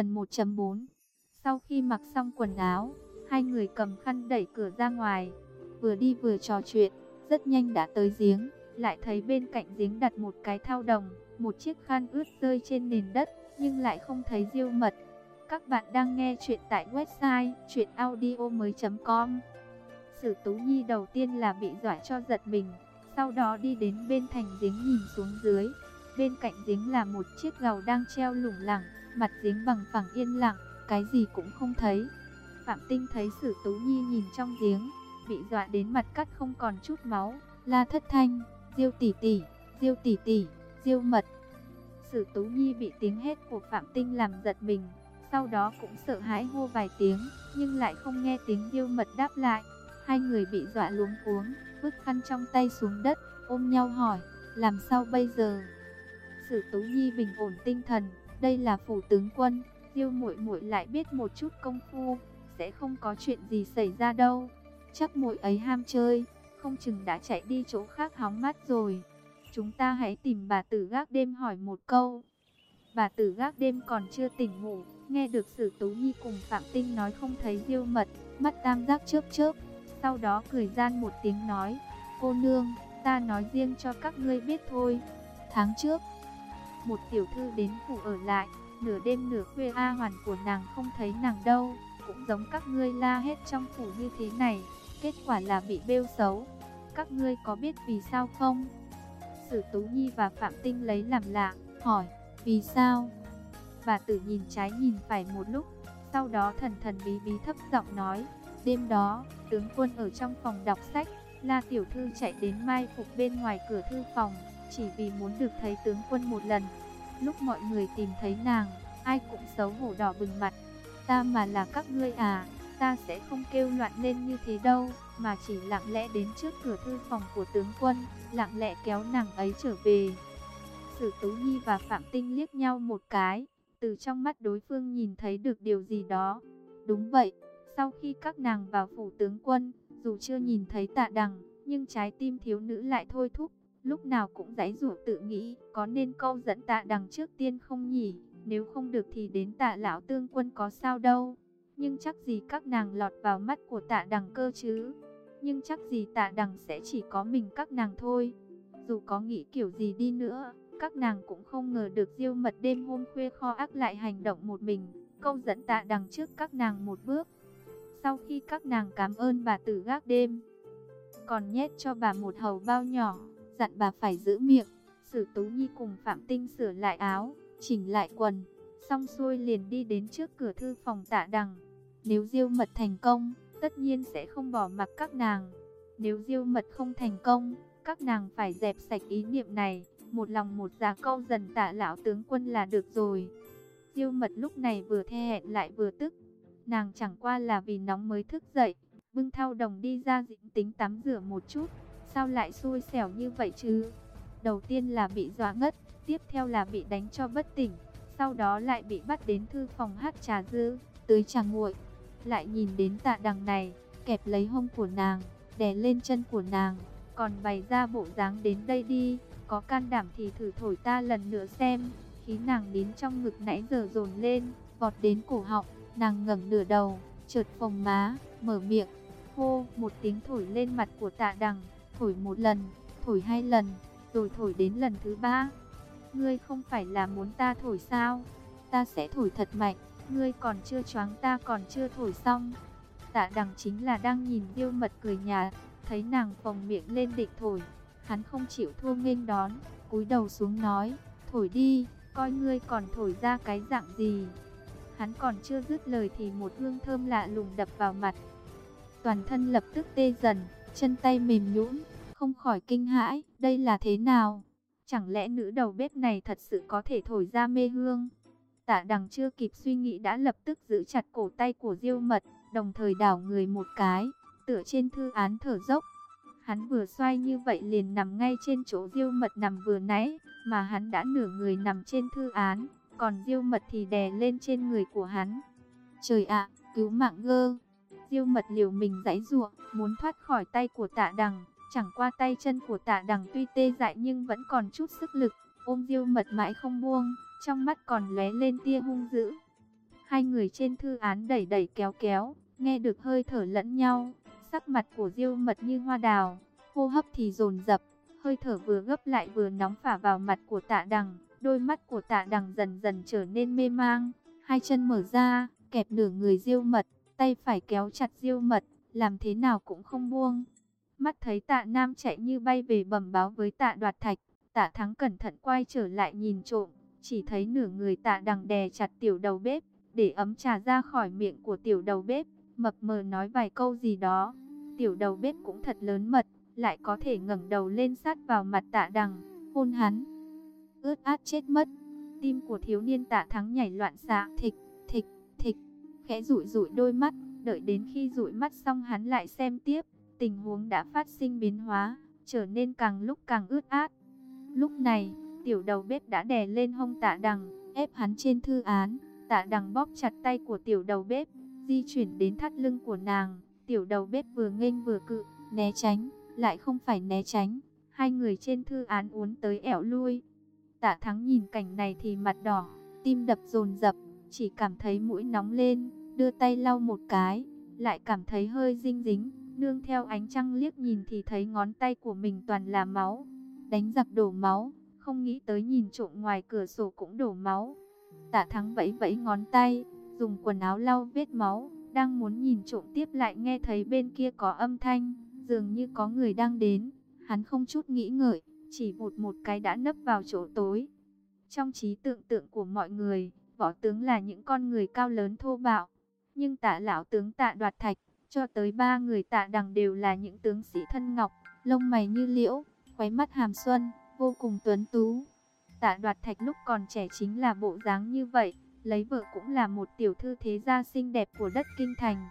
Phần 1.4 Sau khi mặc xong quần áo, hai người cầm khăn đẩy cửa ra ngoài, vừa đi vừa trò chuyện, rất nhanh đã tới giếng, lại thấy bên cạnh giếng đặt một cái thao đồng, một chiếc khăn ướt rơi trên nền đất, nhưng lại không thấy diêu mật. Các bạn đang nghe chuyện tại website chuyenaudio.com Sử Tú Nhi đầu tiên là bị dọa cho giật mình, sau đó đi đến bên thành giếng nhìn xuống dưới. Bên cạnh giếng là một chiếc gầu đang treo lủng lẳng, mặt giếng bằng phẳng yên lặng, cái gì cũng không thấy. Phạm Tinh thấy Sử Tú Nhi nhìn trong giếng, bị dọa đến mặt cắt không còn chút máu, la thất thanh, Diêu tỷ tỷ, Diêu tỷ tỷ, Diêu mật. Sử Tú Nhi bị tiếng hét của Phạm Tinh làm giật mình, sau đó cũng sợ hãi hô vài tiếng, nhưng lại không nghe tiếng Diêu mật đáp lại. Hai người bị dọa luống cuống, vứt khăn trong tay xuống đất, ôm nhau hỏi, làm sao bây giờ? Sử Tú Nhi bình ổn tinh thần, đây là phủ tướng quân, Diêu muội muội lại biết một chút công phu, sẽ không có chuyện gì xảy ra đâu. Chắc muội ấy ham chơi, không chừng đã chạy đi chỗ khác hóng mát rồi. Chúng ta hãy tìm bà tử gác đêm hỏi một câu. Bà tử gác đêm còn chưa tỉnh ngủ, nghe được Sử Tú Nhi cùng Phạm Tinh nói không thấy Diêu mật, mắt tam giác chớp chớp, sau đó cười gian một tiếng nói, cô nương, ta nói riêng cho các ngươi biết thôi. Tháng trước, một tiểu thư đến phủ ở lại, nửa đêm nửa khuya A hoàn của nàng không thấy nàng đâu, cũng giống các ngươi la hết trong phủ như thế này, kết quả là bị bêu xấu. Các ngươi có biết vì sao không? Sử Tú Nhi và Phạm Tinh lấy làm lạ, hỏi, vì sao? Bà tử nhìn trái nhìn phải một lúc, sau đó thần thần bí bí thấp giọng nói, đêm đó, tướng quân ở trong phòng đọc sách, La Tiểu Thư chạy đến mai phục bên ngoài cửa thư phòng, chỉ vì muốn được thấy tướng quân một lần. Lúc mọi người tìm thấy nàng, ai cũng xấu hổ đỏ bừng mặt. Ta mà là các ngươi à, ta sẽ không kêu loạn lên như thế đâu, mà chỉ lặng lẽ đến trước cửa thư phòng của tướng quân, lặng lẽ kéo nàng ấy trở về. Sử Tú Nhi và Phạm Tinh liếc nhau một cái, từ trong mắt đối phương nhìn thấy được điều gì đó. Đúng vậy, sau khi các nàng vào phủ tướng quân, dù chưa nhìn thấy tạ đằng, nhưng trái tim thiếu nữ lại thôi thúc, lúc nào cũng giãy giụa tự nghĩ, có nên câu dẫn tạ đằng trước tiên không nhỉ, nếu không được thì đến tạ lão tương quân có sao đâu. Nhưng chắc gì các nàng lọt vào mắt của tạ đằng cơ chứ, nhưng chắc gì tạ đằng sẽ chỉ có mình các nàng thôi. Dù có nghĩ kiểu gì đi nữa, các nàng cũng không ngờ được diêu mật đêm hôm khuya kho ác lại hành động một mình, câu dẫn tạ đằng trước các nàng một bước. Sau khi các nàng cảm ơn bà tử gác đêm, còn nhét cho bà một hầu bao nhỏ, dặn bà phải giữ miệng. Sử Tú Nhi cùng Phạm Tinh sửa lại áo, chỉnh lại quần, xong xuôi liền đi đến trước cửa thư phòng tạ đằng. Nếu diêu mật thành công, tất nhiên sẽ không bỏ mặc các nàng. Nếu diêu mật không thành công, các nàng phải dẹp sạch ý niệm này, một lòng một dạ câu dần tạ lão tướng quân là được rồi. Diêu mật lúc này vừa the hẹn lại vừa tức, Nàng chẳng qua là vì nóng mới thức dậy, bưng thao đồng đi ra dĩnh tính tắm rửa một chút, sao lại xui xẻo như vậy chứ? Đầu tiên là bị dọa ngất, tiếp theo là bị đánh cho bất tỉnh, sau đó lại bị bắt đến thư phòng hát trà dư, tới trà nguội. Lại nhìn đến tạ đằng này, kẹp lấy hông của nàng, đè lên chân của nàng, còn bày ra bộ dáng đến đây đi, có can đảm thì thử thổi ta lần nữa xem. Khí nàng đến trong ngực nãy giờ dồn lên, vọt đến cổ họng, Nàng ngẩng nửa đầu, trượt phồng má, mở miệng, hô một tiếng thổi lên mặt của tạ đằng, thổi một lần, thổi hai lần, rồi thổi đến lần thứ ba. Ngươi không phải là muốn ta thổi sao? Ta sẽ thổi thật mạnh, ngươi còn chưa choáng ta còn chưa thổi xong. Tạ đằng chính là đang nhìn diêu mật cười nhà, thấy nàng phồng miệng lên định thổi. Hắn không chịu thua nghênh đón, cúi đầu xuống nói, thổi đi, coi ngươi còn thổi ra cái dạng gì. Hắn còn chưa dứt lời thì một hương thơm lạ lùng đập vào mặt. Toàn thân lập tức tê dần, chân tay mềm nhũn, không khỏi kinh hãi, đây là thế nào? Chẳng lẽ nữ đầu bếp này thật sự có thể thổi ra mê hương? Tạ đằng chưa kịp suy nghĩ đã lập tức giữ chặt cổ tay của diêu mật, đồng thời đảo người một cái, tựa trên thư án thở dốc. Hắn vừa xoay như vậy liền nằm ngay trên chỗ diêu mật nằm vừa nãy, mà hắn đã nửa người nằm trên thư án còn diêu mật thì đè lên trên người của hắn. Trời ạ, cứu mạng gơ! Diêu mật liều mình giãy giụa, muốn thoát khỏi tay của tạ đằng, chẳng qua tay chân của tạ đằng tuy tê dại nhưng vẫn còn chút sức lực, ôm diêu mật mãi không buông, trong mắt còn lóe lên tia hung dữ. Hai người trên thư án đẩy đẩy kéo kéo, nghe được hơi thở lẫn nhau, sắc mặt của Diêu Mật như hoa đào, hô hấp thì dồn dập, hơi thở vừa gấp lại vừa nóng phả vào mặt của Tạ Đằng, đôi mắt của Tạ Đằng dần dần trở nên mê mang, hai chân mở ra, kẹp nửa người Diêu Mật, tay phải kéo chặt Diêu Mật, làm thế nào cũng không buông. Mắt thấy Tạ Nam chạy như bay về bẩm báo với Tạ Đoạt Thạch, Tạ Thắng cẩn thận quay trở lại nhìn trộm, chỉ thấy nửa người Tạ Đằng đè chặt tiểu đầu bếp, để ấm trà ra khỏi miệng của tiểu đầu bếp, mập mờ nói vài câu gì đó. Tiểu đầu bếp cũng thật lớn mật, lại có thể ngẩng đầu lên sát vào mặt tạ đằng, hôn hắn. Ướt át chết mất, tim của thiếu niên tạ thắng nhảy loạn xạ, thịch, khẽ rụi rụi đôi mắt, đợi đến khi rụi mắt xong hắn lại xem tiếp, tình huống đã phát sinh biến hóa, trở nên càng lúc càng ướt át. Lúc này, tiểu đầu bếp đã đè lên hông tạ đằng, ép hắn trên thư án, tạ đằng bóp chặt tay của tiểu đầu bếp, di chuyển đến thắt lưng của nàng, tiểu đầu bếp vừa nghênh vừa cự, né tránh lại không phải né tránh. Hai người trên thư án uốn tới ẻo lui. Tạ Thắng nhìn cảnh này thì mặt đỏ, tim đập dồn dập, chỉ cảm thấy mũi nóng lên, đưa tay lau một cái, lại cảm thấy hơi dinh dính, nương theo ánh trăng liếc nhìn thì thấy ngón tay của mình toàn là máu. Đánh giặc đổ máu, không nghĩ tới nhìn trộm ngoài cửa sổ cũng đổ máu. Tạ Thắng vẫy vẫy ngón tay, dùng quần áo lau vết máu, đang muốn nhìn trộm tiếp lại nghe thấy bên kia có âm thanh dường như có người đang đến. Hắn không chút nghĩ ngợi, chỉ vụt một cái đã nấp vào chỗ tối. Trong trí tưởng tượng của mọi người, võ tướng là những con người cao lớn thô bạo. Nhưng tạ lão tướng tạ đoạt thạch, cho tới ba người tạ đằng đều là những tướng sĩ thân ngọc, lông mày như liễu, khóe mắt hàm xuân, vô cùng tuấn tú. Tạ đoạt thạch lúc còn trẻ chính là bộ dáng như vậy, lấy vợ cũng là một tiểu thư thế gia xinh đẹp của đất kinh thành.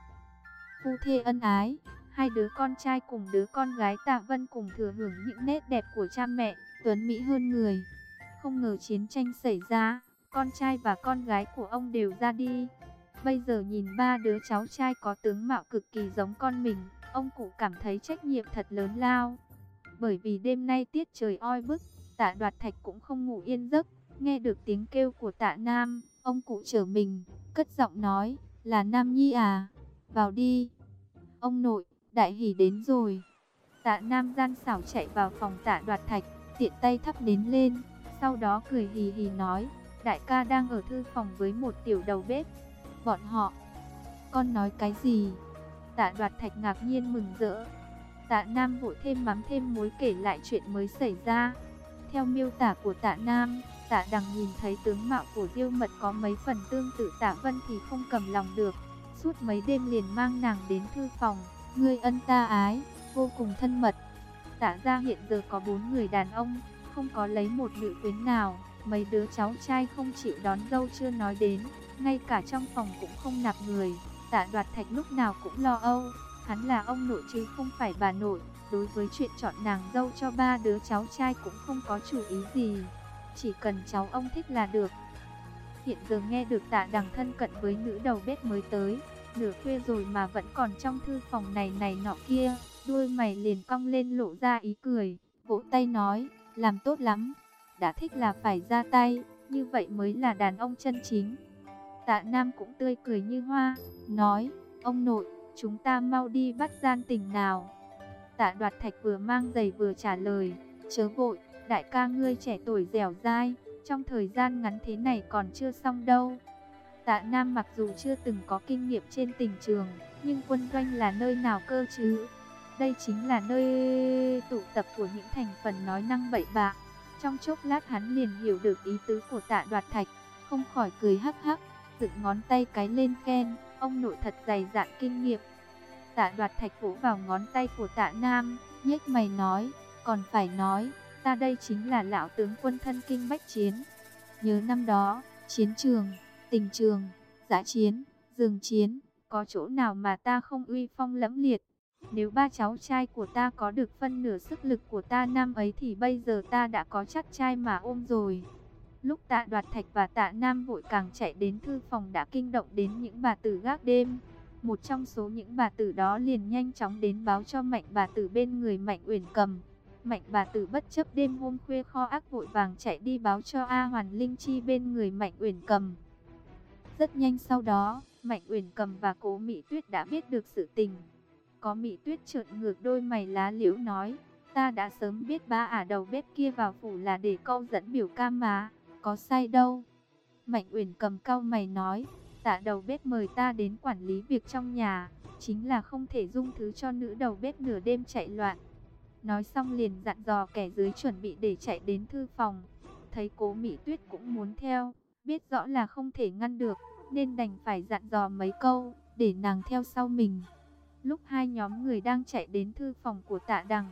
Phu thê ân ái, Hai đứa con trai cùng đứa con gái Tạ Vân cùng thừa hưởng những nét đẹp của cha mẹ, tuấn mỹ hơn người. Không ngờ chiến tranh xảy ra, con trai và con gái của ông đều ra đi. Bây giờ nhìn ba đứa cháu trai có tướng mạo cực kỳ giống con mình, ông cụ cảm thấy trách nhiệm thật lớn lao. Bởi vì đêm nay tiết trời oi bức, tạ đoạt thạch cũng không ngủ yên giấc, nghe được tiếng kêu của tạ Nam, ông cụ trở mình, cất giọng nói, là Nam Nhi à, vào đi. Ông nội, đại hỉ đến rồi. Tạ Nam gian xảo chạy vào phòng tạ đoạt thạch, tiện tay thắp đến lên, sau đó cười hì hì nói, đại ca đang ở thư phòng với một tiểu đầu bếp. Bọn họ, con nói cái gì? Tạ đoạt thạch ngạc nhiên mừng rỡ. Tạ Nam vội thêm mắm thêm muối kể lại chuyện mới xảy ra. Theo miêu tả của tạ Nam, tạ đằng nhìn thấy tướng mạo của diêu mật có mấy phần tương tự tạ vân thì không cầm lòng được. Suốt mấy đêm liền mang nàng đến thư phòng. Ngươi ân ta ái, vô cùng thân mật. Tạ ra hiện giờ có bốn người đàn ông, không có lấy một nữ quyến nào. Mấy đứa cháu trai không chịu đón dâu chưa nói đến, ngay cả trong phòng cũng không nạp người. Tạ đoạt thạch lúc nào cũng lo âu, hắn là ông nội chứ không phải bà nội. Đối với chuyện chọn nàng dâu cho ba đứa cháu trai cũng không có chủ ý gì. Chỉ cần cháu ông thích là được. Hiện giờ nghe được tạ đằng thân cận với nữ đầu bếp mới tới, nửa khuya rồi mà vẫn còn trong thư phòng này này nọ kia, đuôi mày liền cong lên lộ ra ý cười, vỗ tay nói, làm tốt lắm, đã thích là phải ra tay, như vậy mới là đàn ông chân chính. Tạ Nam cũng tươi cười như hoa, nói, ông nội, chúng ta mau đi bắt gian tình nào. Tạ đoạt thạch vừa mang giày vừa trả lời, chớ vội, đại ca ngươi trẻ tuổi dẻo dai, trong thời gian ngắn thế này còn chưa xong đâu. Tạ Nam mặc dù chưa từng có kinh nghiệm trên tình trường, nhưng quân doanh là nơi nào cơ chứ? Đây chính là nơi tụ tập của những thành phần nói năng bậy bạ. Trong chốc lát hắn liền hiểu được ý tứ của tạ đoạt thạch, không khỏi cười hắc hắc, dựng ngón tay cái lên khen, ông nội thật dày dạn kinh nghiệm. Tạ đoạt thạch vỗ vào ngón tay của tạ Nam, nhếch mày nói, còn phải nói, ta đây chính là lão tướng quân thân kinh bách chiến. Nhớ năm đó, chiến trường tình trường, giã chiến, rừng chiến, có chỗ nào mà ta không uy phong lẫm liệt. Nếu ba cháu trai của ta có được phân nửa sức lực của ta năm ấy thì bây giờ ta đã có chắc trai mà ôm rồi. Lúc tạ đoạt thạch và tạ nam vội càng chạy đến thư phòng đã kinh động đến những bà tử gác đêm. Một trong số những bà tử đó liền nhanh chóng đến báo cho mạnh bà tử bên người mạnh uyển cầm. Mạnh bà tử bất chấp đêm hôm khuya kho ác vội vàng chạy đi báo cho A Hoàn Linh Chi bên người mạnh uyển cầm. Rất nhanh sau đó, Mạnh Uyển Cầm và Cố Mỹ Tuyết đã biết được sự tình. Có Mỹ Tuyết trợn ngược đôi mày lá liễu nói, ta đã sớm biết ba ả đầu bếp kia vào phủ là để câu dẫn biểu ca mà, có sai đâu. Mạnh Uyển Cầm cao mày nói, tạ đầu bếp mời ta đến quản lý việc trong nhà, chính là không thể dung thứ cho nữ đầu bếp nửa đêm chạy loạn. Nói xong liền dặn dò kẻ dưới chuẩn bị để chạy đến thư phòng. Thấy cố Mỹ Tuyết cũng muốn theo, biết rõ là không thể ngăn được, nên đành phải dặn dò mấy câu, để nàng theo sau mình. Lúc hai nhóm người đang chạy đến thư phòng của tạ đằng,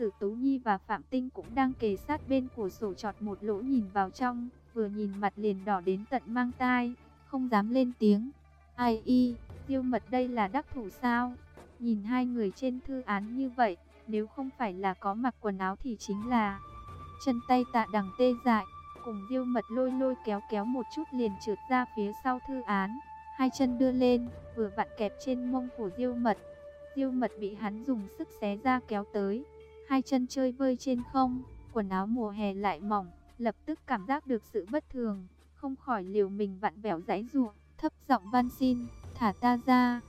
Sử Tú Nhi và Phạm Tinh cũng đang kề sát bên của sổ trọt một lỗ nhìn vào trong, vừa nhìn mặt liền đỏ đến tận mang tai, không dám lên tiếng. Ai y, diêu mật đây là đắc thủ sao? Nhìn hai người trên thư án như vậy, nếu không phải là có mặc quần áo thì chính là chân tay tạ đằng tê dại, cùng diêu mật lôi lôi kéo kéo một chút liền trượt ra phía sau thư án. Hai chân đưa lên, vừa vặn kẹp trên mông của diêu mật. Diêu mật bị hắn dùng sức xé ra kéo tới, hai chân chơi vơi trên không, quần áo mùa hè lại mỏng, lập tức cảm giác được sự bất thường, không khỏi liều mình vặn vẹo giãy giụa, thấp giọng van xin, thả ta ra.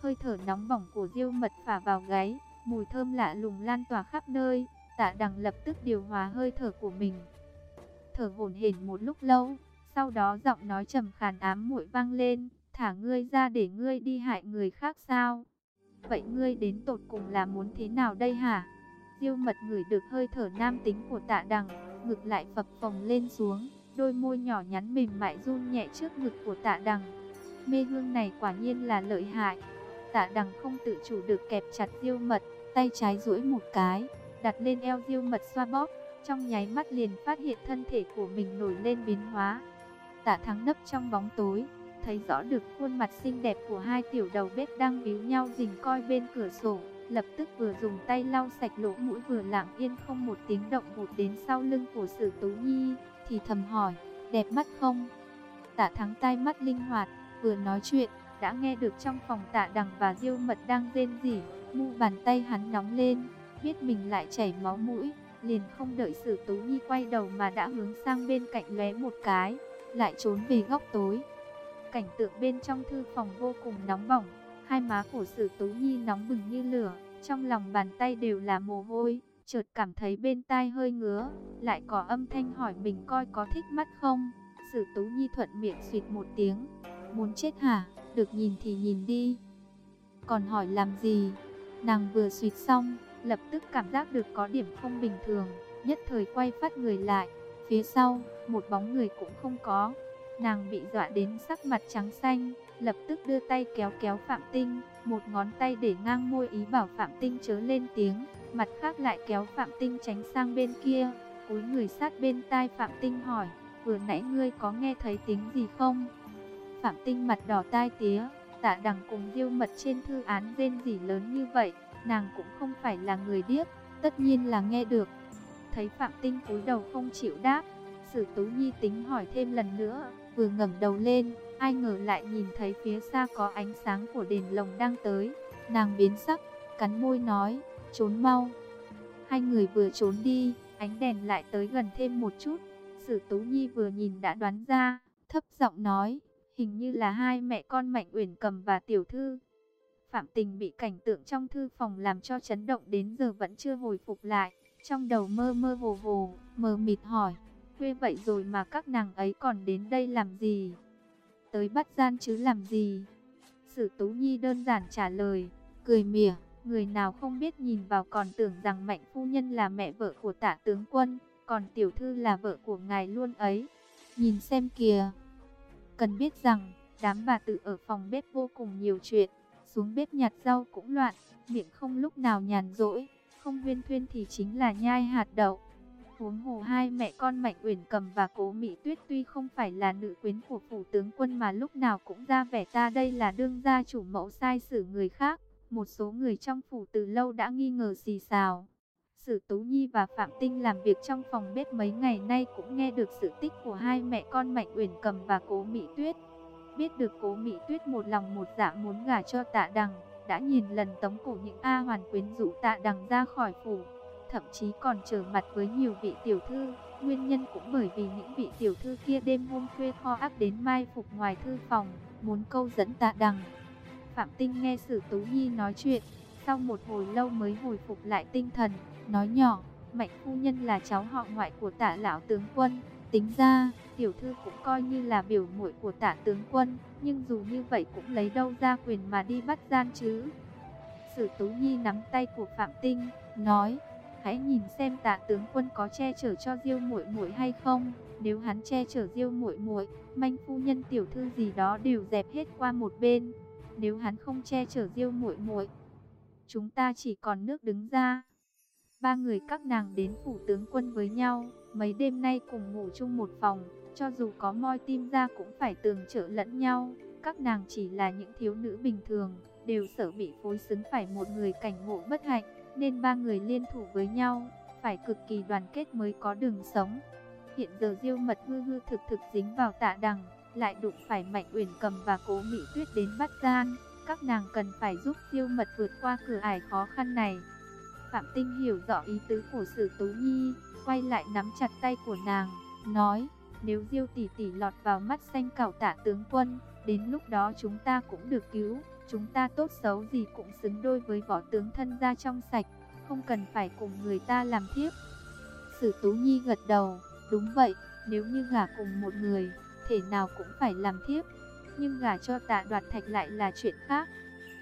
Hơi thở nóng bỏng của Diêu Mật phả vào gáy, mùi thơm lạ lùng lan tỏa khắp nơi, Tạ Đằng lập tức điều hòa hơi thở của mình. Thở hổn hển một lúc lâu, sau đó giọng nói trầm khàn ám muội vang lên, "Thả ngươi ra để ngươi đi hại người khác sao? Vậy ngươi đến tột cùng là muốn thế nào đây hả?" Diêu Mật ngửi được hơi thở nam tính của Tạ Đằng, ngực lại phập phồng lên xuống, đôi môi nhỏ nhắn mềm mại run nhẹ trước ngực của Tạ Đằng. Mê hương này quả nhiên là lợi hại. Tạ Đằng không tự chủ được kẹp chặt Diêu Mật, tay trái duỗi một cái, đặt lên eo Diêu Mật xoa bóp, trong nháy mắt liền phát hiện thân thể của mình nổi lên biến hóa. Tạ Thắng nấp trong bóng tối, thấy rõ được khuôn mặt xinh đẹp của hai tiểu đầu bếp đang víu nhau rình coi bên cửa sổ lập tức vừa dùng tay lau sạch lỗ mũi vừa lặng yên không một tiếng động vụt đến sau lưng của Sử Tú Nhi, thì thầm hỏi, đẹp mắt không? Tạ Thắng tai mắt linh hoạt, vừa nói chuyện, đã nghe được trong phòng Tạ Đằng và Diêu Mật đang rên rỉ, mu bàn tay hắn nóng lên, biết mình lại chảy máu mũi, liền không đợi Sử Tú Nhi quay đầu mà đã hướng sang bên cạnh lóe một cái, lại trốn về góc tối. Cảnh tượng bên trong thư phòng vô cùng nóng bỏng, Hai má của Sử Tú Nhi nóng bừng như lửa, trong lòng bàn tay đều là mồ hôi, chợt cảm thấy bên tai hơi ngứa, lại có âm thanh hỏi mình coi có thích mắt không. Sử Tú Nhi thuận miệng suyệt một tiếng, muốn chết hả, được nhìn thì nhìn đi. Còn hỏi làm gì? Nàng vừa suyệt xong, lập tức cảm giác được có điểm không bình thường, nhất thời quay phát người lại, phía sau, một bóng người cũng không có. Nàng bị dọa đến sắc mặt trắng xanh, lập tức đưa tay kéo kéo Phạm Tinh, một ngón tay để ngang môi ý bảo Phạm Tinh chớ lên tiếng, mặt khác lại kéo Phạm Tinh tránh sang bên kia, cúi người sát bên tai Phạm Tinh hỏi, vừa nãy ngươi có nghe thấy tiếng gì không? Phạm Tinh mặt đỏ tai tía, tạ đằng cùng diêu mật trên thư án rên gì lớn như vậy, nàng cũng không phải là người điếc, tất nhiên là nghe được. Thấy Phạm Tinh cúi đầu không chịu đáp, Sử Tú Nhi tính hỏi thêm lần nữa, vừa ngẩng đầu lên, ai ngờ lại nhìn thấy phía xa có ánh sáng của đèn lồng đang tới. Nàng biến sắc, cắn môi nói, trốn mau. Hai người vừa trốn đi, ánh đèn lại tới gần thêm một chút. Sử Tú Nhi vừa nhìn đã đoán ra, thấp giọng nói, hình như là hai mẹ con Mạnh Uyển Cầm và Tiểu Thư. Phạm Tình bị cảnh tượng trong thư phòng làm cho chấn động đến giờ vẫn chưa hồi phục lại, trong đầu mơ mơ hồ hồ, mờ mịt hỏi, quê vậy rồi mà các nàng ấy còn đến đây làm gì? Tới bắt gian chứ làm gì? Sử Tú Nhi đơn giản trả lời, cười mỉa, người nào không biết nhìn vào còn tưởng rằng Mạnh Phu Nhân là mẹ vợ của tả tướng quân, còn Tiểu Thư là vợ của ngài luôn ấy. Nhìn xem kìa. Cần biết rằng, đám bà tự ở phòng bếp vô cùng nhiều chuyện, xuống bếp nhặt rau cũng loạn, miệng không lúc nào nhàn rỗi, không huyên thuyên thì chính là nhai hạt đậu. Huống hồ hai mẹ con Mạnh Uyển Cầm và Cố Mỹ Tuyết tuy không phải là nữ quyến của phủ tướng quân mà lúc nào cũng ra vẻ ta đây là đương gia chủ mẫu sai xử người khác. Một số người trong phủ từ lâu đã nghi ngờ xì xào. Sử Tú Nhi và Phạm Tinh làm việc trong phòng bếp mấy ngày nay cũng nghe được sự tích của hai mẹ con Mạnh Uyển Cầm và Cố Mỹ Tuyết. Biết được Cố Mỹ Tuyết một lòng một dạ muốn gả cho Tạ Đằng, đã nhìn lần tống cổ những A hoàn quyến rũ Tạ Đằng ra khỏi phủ thậm chí còn trở mặt với nhiều vị tiểu thư, Nguyên nhân cũng bởi vì những vị tiểu thư kia đêm hôm khuya kho ác đến mai phục ngoài thư phòng, muốn câu dẫn tạ đằng. Phạm Tinh nghe Sử Tú Nhi nói chuyện, sau một hồi lâu mới hồi phục lại tinh thần, nói nhỏ, Mạnh phu nhân là cháu họ ngoại của tạ lão tướng quân, tính ra, tiểu thư cũng coi như là biểu muội của tạ tướng quân, nhưng dù như vậy cũng lấy đâu ra quyền mà đi bắt gian chứ. Sử Tú Nhi nắm tay của Phạm Tinh, nói, hãy nhìn xem tạ tướng quân có che chở cho Diêu muội muội hay không. Nếu hắn che chở Diêu muội muội, manh phu nhân tiểu thư gì đó đều dẹp hết qua một bên. Nếu hắn không che chở Diêu muội muội, chúng ta chỉ còn nước đứng ra. Ba người các nàng đến phủ tướng quân với nhau, mấy đêm nay cùng ngủ chung một phòng, cho dù có moi tim ra cũng phải tường trợ lẫn nhau. Các nàng chỉ là những thiếu nữ bình thường, đều sợ bị phối xứng phải một người cảnh ngộ bất hạnh, nên ba người liên thủ với nhau, phải cực kỳ đoàn kết mới có đường sống. Hiện giờ Diêu Mật hư hư thực thực dính vào Tạ Đằng, lại đụng phải Mạnh Uyển Cầm và Cố Mỹ Tuyết đến bắt gian, các nàng cần phải giúp Diêu Mật vượt qua cửa ải khó khăn này. Phạm Tinh hiểu rõ ý tứ của Sử Tú Nhi, quay lại nắm chặt tay của nàng, nói: "Nếu Diêu tỷ tỷ lọt vào mắt xanh cảo Tạ tướng quân, đến lúc đó chúng ta cũng được cứu." Chúng ta tốt xấu gì cũng xứng đôi với võ tướng thân gia trong sạch, không cần phải cùng người ta làm thiếp. Sử Tú Nhi gật đầu, đúng vậy, nếu như gả cùng một người, thể nào cũng phải làm thiếp. Nhưng gả cho tạ đoạt thạch lại là chuyện khác.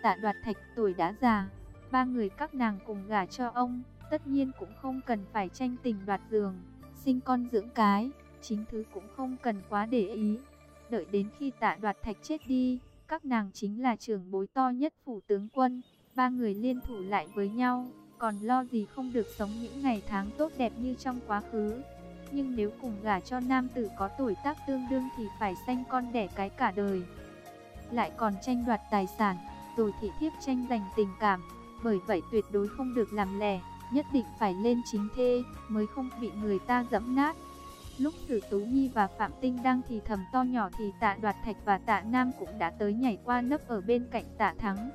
Tạ đoạt thạch tuổi đã già, ba người các nàng cùng gả cho ông, tất nhiên cũng không cần phải tranh tình đoạt giường, sinh con dưỡng cái, chính thứ cũng không cần quá để ý. Đợi đến khi tạ đoạt thạch chết đi, các nàng chính là trưởng bối to nhất phủ tướng quân, ba người liên thủ lại với nhau, còn lo gì không được sống những ngày tháng tốt đẹp như trong quá khứ. Nhưng nếu cùng gả cho nam tử có tuổi tác tương đương thì phải sanh con đẻ cái cả đời. Lại còn tranh đoạt tài sản, rồi thị thiếp tranh giành tình cảm, bởi vậy tuyệt đối không được làm lẻ, nhất định phải lên chính thê, mới không bị người ta dẫm nát. Lúc Sử Tú Nhi và Phạm Tinh đang thì thầm to nhỏ thì tạ đoạt thạch và tạ Nam cũng đã tới nhảy qua nấp ở bên cạnh tạ Thắng.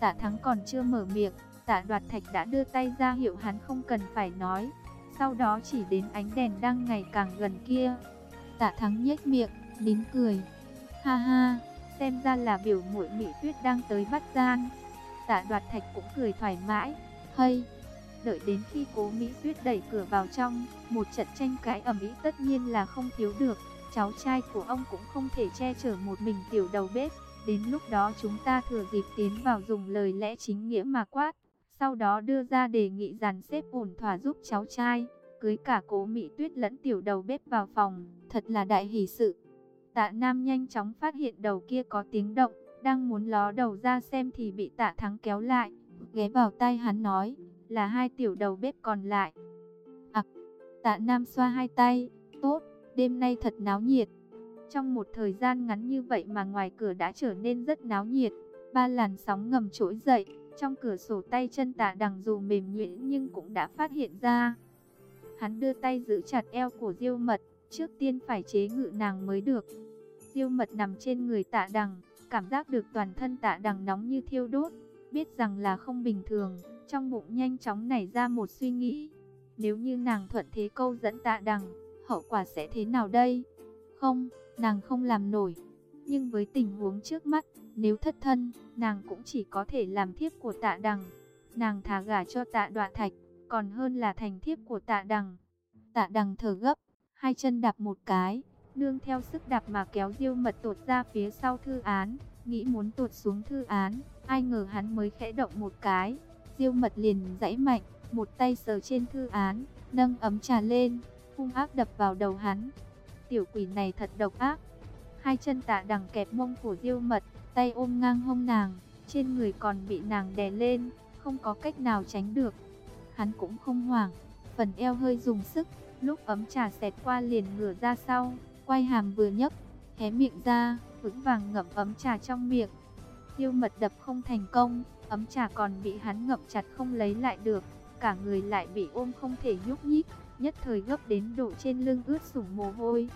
Tạ Thắng còn chưa mở miệng, tạ đoạt thạch đã đưa tay ra hiệu hắn không cần phải nói. Sau đó chỉ đến ánh đèn đang ngày càng gần kia. Tạ Thắng nhếch miệng, nín cười. Ha ha, xem ra là biểu muội Mỹ Tuyết đang tới bắt gian. Tạ đoạt thạch cũng cười thoải mái. Hay, Đợi đến khi cố Mỹ Tuyết đẩy cửa vào trong, một trận tranh cãi ầm ĩ tất nhiên là không thiếu được. Cháu trai của ông cũng không thể che chở một mình tiểu đầu bếp. Đến lúc đó chúng ta thừa dịp tiến vào dùng lời lẽ chính nghĩa mà quát. Sau đó đưa ra đề nghị dàn xếp ổn thỏa giúp cháu trai. Cưới cả cố Mỹ Tuyết lẫn tiểu đầu bếp vào phòng. Thật là đại hỷ sự. Tạ Nam nhanh chóng phát hiện đầu kia có tiếng động. Đang muốn ló đầu ra xem thì bị tạ thắng kéo lại. Ghé vào tay hắn nói là hai tiểu đầu bếp còn lại. À, tạ Nam xoa hai tay, tốt, đêm nay thật náo nhiệt. Trong một thời gian ngắn như vậy mà ngoài cửa đã trở nên rất náo nhiệt, ba làn sóng ngầm trỗi dậy, trong cửa sổ tay chân tạ đằng dù mềm nhuyễn nhưng cũng đã phát hiện ra. Hắn đưa tay giữ chặt eo của diêu mật, trước tiên phải chế ngự nàng mới được. Diêu mật nằm trên người tạ đằng, cảm giác được toàn thân tạ đằng nóng như thiêu đốt, biết rằng là không bình thường. Trong bụng nhanh chóng nảy ra một suy nghĩ. Nếu như nàng thuận thế câu dẫn tạ đằng, hậu quả sẽ thế nào đây? Không, nàng không làm nổi. Nhưng với tình huống trước mắt, nếu thất thân, nàng cũng chỉ có thể làm thiếp của tạ đằng. Nàng thả gả cho tạ đoạ thạch, còn hơn là thành thiếp của tạ đằng. Tạ đằng thở gấp, hai chân đạp một cái, nương theo sức đạp mà kéo diêu mật tột ra phía sau thư án, nghĩ muốn tột xuống thư án, ai ngờ hắn mới khẽ động một cái, Diêu mật liền dãy mạnh, một tay sờ trên thư án, nâng ấm trà lên, hung ác đập vào đầu hắn. Tiểu quỷ này thật độc ác. Hai chân tạ đằng kẹp mông của diêu mật, tay ôm ngang hông nàng, trên người còn bị nàng đè lên, không có cách nào tránh được. Hắn cũng không hoảng, phần eo hơi dùng sức, lúc ấm trà xẹt qua liền ngửa ra sau, quay hàm vừa nhấc, hé miệng ra, vững vàng ngậm ấm trà trong miệng. Diêu mật đập không thành công, Ấm trà còn bị hắn ngậm chặt không lấy lại được, cả người lại bị ôm không thể nhúc nhích, nhất thời gấp đến độ trên lưng ướt sũng mồ hôi.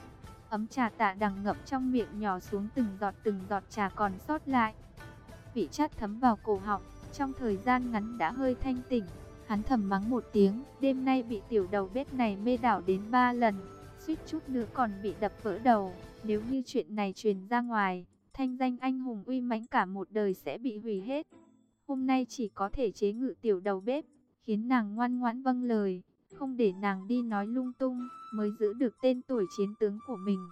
Ấm trà tạ đằng ngậm trong miệng nhỏ xuống từng giọt từng giọt trà còn sót lại. Vị chát thấm vào cổ họng, trong thời gian ngắn đã hơi thanh tỉnh, Hắn thầm mắng một tiếng, đêm nay bị tiểu đầu bếp này mê đảo đến ba lần, suýt chút nữa còn bị đập vỡ đầu. Nếu như chuyện này truyền ra ngoài, thanh danh anh hùng uy mãnh cả một đời sẽ bị hủy hết. Hôm nay chỉ có thể chế ngự tiểu đầu bếp, khiến nàng ngoan ngoãn vâng lời, không để nàng đi nói lung tung, mới giữ được tên tuổi chiến tướng của mình.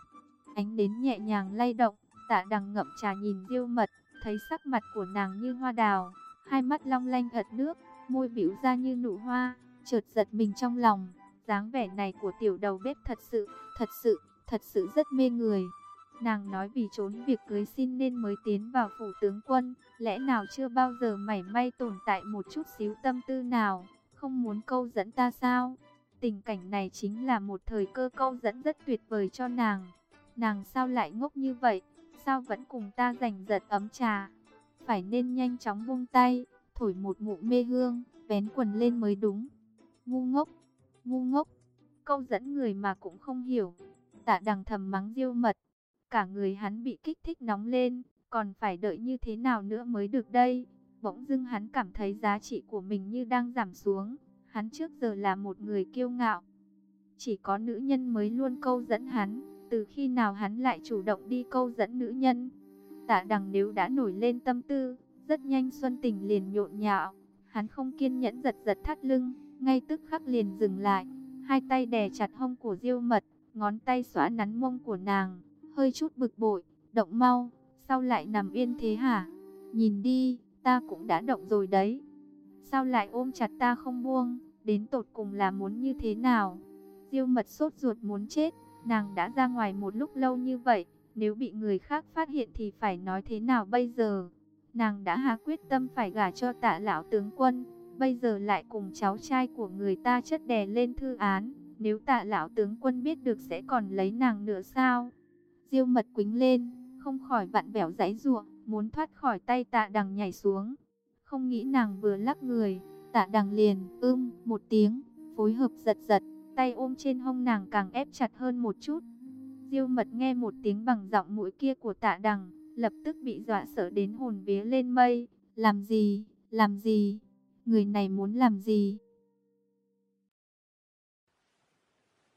Ánh đến nhẹ nhàng lay động, tạ đằng ngậm trà nhìn diêu mật, thấy sắc mặt của nàng như hoa đào, hai mắt long lanh ật nước, môi biểu ra như nụ hoa, chợt giật mình trong lòng. dáng vẻ này của tiểu đầu bếp thật sự, thật sự, thật sự rất mê người. Nàng nói vì trốn việc cưới xin nên mới tiến vào phủ tướng quân, lẽ nào chưa bao giờ mảy may tồn tại một chút xíu tâm tư nào, không muốn câu dẫn ta sao? Tình cảnh này chính là một thời cơ câu dẫn rất tuyệt vời cho nàng. Nàng sao lại ngốc như vậy? Sao vẫn cùng ta giành giật ấm trà? Phải nên nhanh chóng buông tay, thổi một ngụ mê hương, vén quần lên mới đúng. Ngu ngốc, ngu ngốc, câu dẫn người mà cũng không hiểu. Tạ đằng thầm mắng diêu mật, cả người hắn bị kích thích nóng lên, còn phải đợi như thế nào nữa mới được đây. Bỗng dưng hắn cảm thấy giá trị của mình như đang giảm xuống, hắn trước giờ là một người kiêu ngạo. Chỉ có nữ nhân mới luôn câu dẫn hắn, từ khi nào hắn lại chủ động đi câu dẫn nữ nhân. Tạ đằng nếu đã nổi lên tâm tư, rất nhanh Xuân Tình liền nhộn nhạo, hắn không kiên nhẫn giật giật thắt lưng, ngay tức khắc liền dừng lại, hai tay đè chặt hông của Diêu Mật, ngón tay xóa nắn mông của nàng, hơi chút bực bội, động mau, sao lại nằm yên thế hả? Nhìn đi, ta cũng đã động rồi đấy. Sao lại ôm chặt ta không buông, đến tột cùng là muốn như thế nào? Diêu Mật sốt ruột muốn chết, nàng đã ra ngoài một lúc lâu như vậy, nếu bị người khác phát hiện thì phải nói thế nào bây giờ? Nàng đã hạ quyết tâm phải gả cho tạ lão tướng quân, bây giờ lại cùng cháu trai của người ta chất đè lên thư án. Nếu tạ lão tướng quân biết được sẽ còn lấy nàng nữa sao? Diêu mật quính lên, không khỏi vặn vẹo giãy giụa, muốn thoát khỏi tay tạ đằng nhảy xuống. Không nghĩ nàng vừa lắc người, tạ đằng liền, ưm, một tiếng, phối hợp giật giật, tay ôm trên hông nàng càng ép chặt hơn một chút. Diêu mật nghe một tiếng bằng giọng mũi kia của tạ đằng, lập tức bị dọa sợ đến hồn vía lên mây. Làm gì, làm gì, người này muốn làm gì?